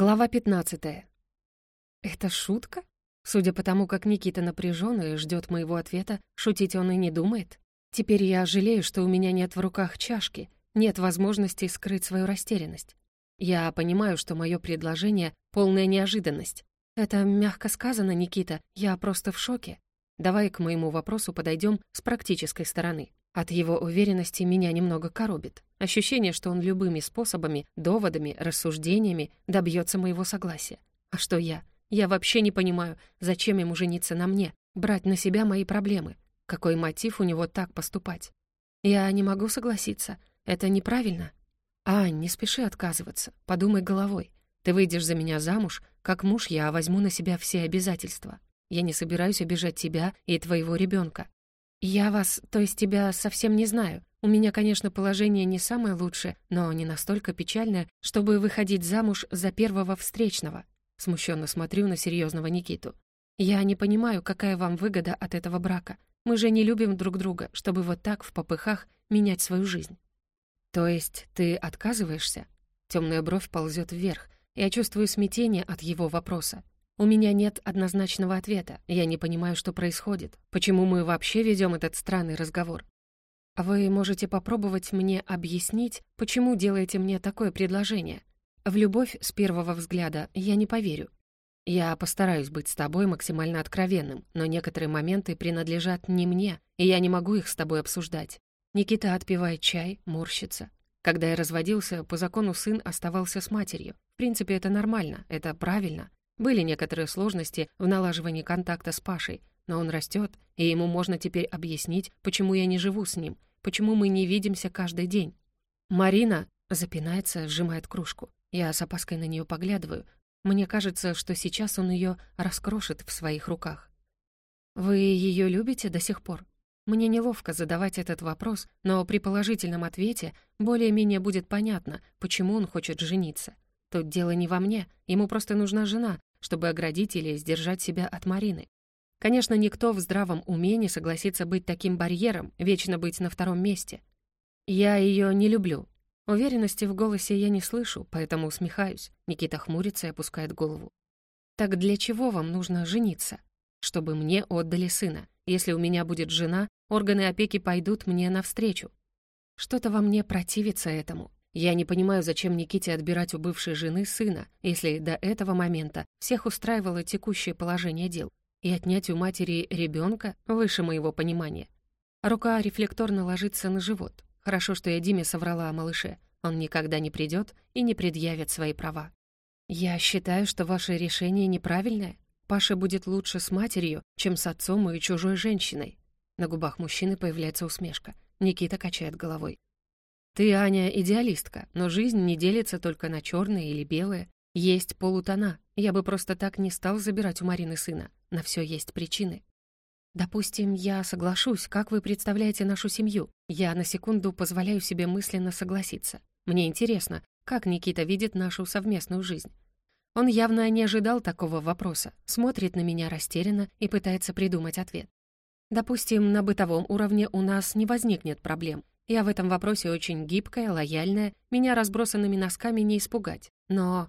Глава 15. Это шутка? Судя по тому, как Никита напряжен и ждет моего ответа, шутить он и не думает. Теперь я жалею, что у меня нет в руках чашки, нет возможности скрыть свою растерянность. Я понимаю, что мое предложение — полная неожиданность. Это мягко сказано, Никита, я просто в шоке. Давай к моему вопросу подойдем с практической стороны. От его уверенности меня немного коробит. Ощущение, что он любыми способами, доводами, рассуждениями добьется моего согласия. А что я? Я вообще не понимаю, зачем ему жениться на мне, брать на себя мои проблемы. Какой мотив у него так поступать? Я не могу согласиться. Это неправильно. Ань, не спеши отказываться. Подумай головой. Ты выйдешь за меня замуж, как муж я возьму на себя все обязательства. Я не собираюсь обижать тебя и твоего ребенка. «Я вас, то есть тебя, совсем не знаю. У меня, конечно, положение не самое лучшее, но не настолько печальное, чтобы выходить замуж за первого встречного». Смущенно смотрю на серьезного Никиту. «Я не понимаю, какая вам выгода от этого брака. Мы же не любим друг друга, чтобы вот так в попыхах менять свою жизнь». «То есть ты отказываешься?» Темная бровь ползет вверх. Я чувствую смятение от его вопроса. У меня нет однозначного ответа. Я не понимаю, что происходит. Почему мы вообще ведем этот странный разговор? Вы можете попробовать мне объяснить, почему делаете мне такое предложение. В любовь с первого взгляда я не поверю. Я постараюсь быть с тобой максимально откровенным, но некоторые моменты принадлежат не мне, и я не могу их с тобой обсуждать. Никита отпивает чай, морщится. Когда я разводился, по закону сын оставался с матерью. В принципе, это нормально, это правильно. Были некоторые сложности в налаживании контакта с Пашей, но он растет, и ему можно теперь объяснить, почему я не живу с ним, почему мы не видимся каждый день. Марина запинается, сжимает кружку. Я с опаской на нее поглядываю. Мне кажется, что сейчас он ее раскрошит в своих руках. «Вы ее любите до сих пор?» Мне неловко задавать этот вопрос, но при положительном ответе более-менее будет понятно, почему он хочет жениться. Тут дело не во мне, ему просто нужна жена, чтобы оградить или сдержать себя от Марины. Конечно, никто в здравом уме не согласится быть таким барьером, вечно быть на втором месте. Я ее не люблю. Уверенности в голосе я не слышу, поэтому усмехаюсь. Никита хмурится и опускает голову. Так для чего вам нужно жениться? Чтобы мне отдали сына. Если у меня будет жена, органы опеки пойдут мне навстречу. Что-то во мне противится этому. Я не понимаю, зачем Никите отбирать у бывшей жены сына, если до этого момента всех устраивало текущее положение дел, и отнять у матери ребенка выше моего понимания. Рука рефлекторно ложится на живот. Хорошо, что я Диме соврала о малыше. Он никогда не придет и не предъявит свои права. Я считаю, что ваше решение неправильное. Паша будет лучше с матерью, чем с отцом и чужой женщиной. На губах мужчины появляется усмешка. Никита качает головой. Ты, Аня, идеалистка, но жизнь не делится только на черное или белое. Есть полутона. Я бы просто так не стал забирать у Марины сына. На все есть причины. Допустим, я соглашусь, как вы представляете нашу семью. Я на секунду позволяю себе мысленно согласиться. Мне интересно, как Никита видит нашу совместную жизнь. Он явно не ожидал такого вопроса, смотрит на меня растерянно и пытается придумать ответ. Допустим, на бытовом уровне у нас не возникнет проблем. Я в этом вопросе очень гибкая, лояльная, меня разбросанными носками не испугать. Но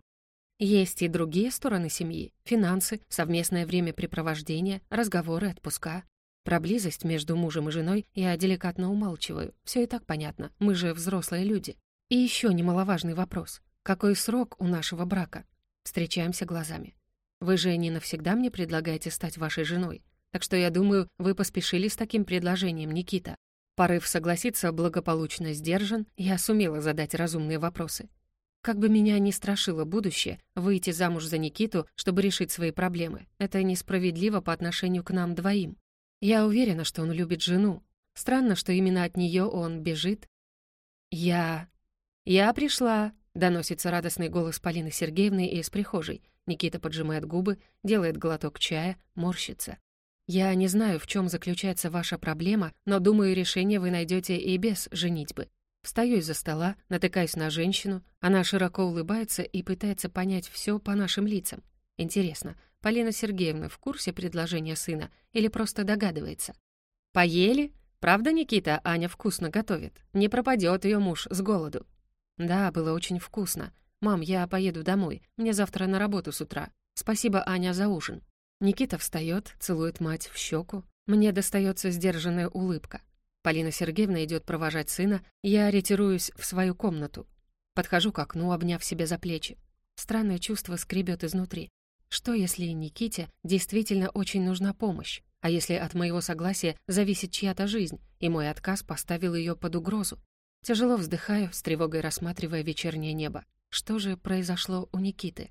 есть и другие стороны семьи — финансы, совместное времяпрепровождение, разговоры, отпуска. Про близость между мужем и женой я деликатно умалчиваю. Все и так понятно, мы же взрослые люди. И еще немаловажный вопрос. Какой срок у нашего брака? Встречаемся глазами. Вы же не навсегда мне предлагаете стать вашей женой. Так что я думаю, вы поспешили с таким предложением, Никита. Порыв согласиться благополучно сдержан, я сумела задать разумные вопросы. Как бы меня ни страшило будущее, выйти замуж за Никиту, чтобы решить свои проблемы, это несправедливо по отношению к нам двоим. Я уверена, что он любит жену. Странно, что именно от нее он бежит. «Я... я пришла», — доносится радостный голос Полины Сергеевны из прихожей. Никита поджимает губы, делает глоток чая, морщится. Я не знаю, в чем заключается ваша проблема, но думаю, решение вы найдете и без женитьбы. Встаю из-за стола, натыкаюсь на женщину, она широко улыбается и пытается понять все по нашим лицам. Интересно, Полина Сергеевна в курсе предложения сына или просто догадывается? «Поели? Правда, Никита, Аня вкусно готовит? Не пропадет ее муж с голоду?» «Да, было очень вкусно. «Мам, я поеду домой. Мне завтра на работу с утра. Спасибо, Аня, за ужин». Никита встает, целует мать в щеку. Мне достается сдержанная улыбка. Полина Сергеевна идет провожать сына, я ретируюсь в свою комнату. Подхожу к окну, обняв себя за плечи. Странное чувство скребет изнутри. Что, если Никите действительно очень нужна помощь? А если от моего согласия зависит чья-то жизнь, и мой отказ поставил ее под угрозу? Тяжело вздыхаю, с тревогой рассматривая вечернее небо. Что же произошло у Никиты?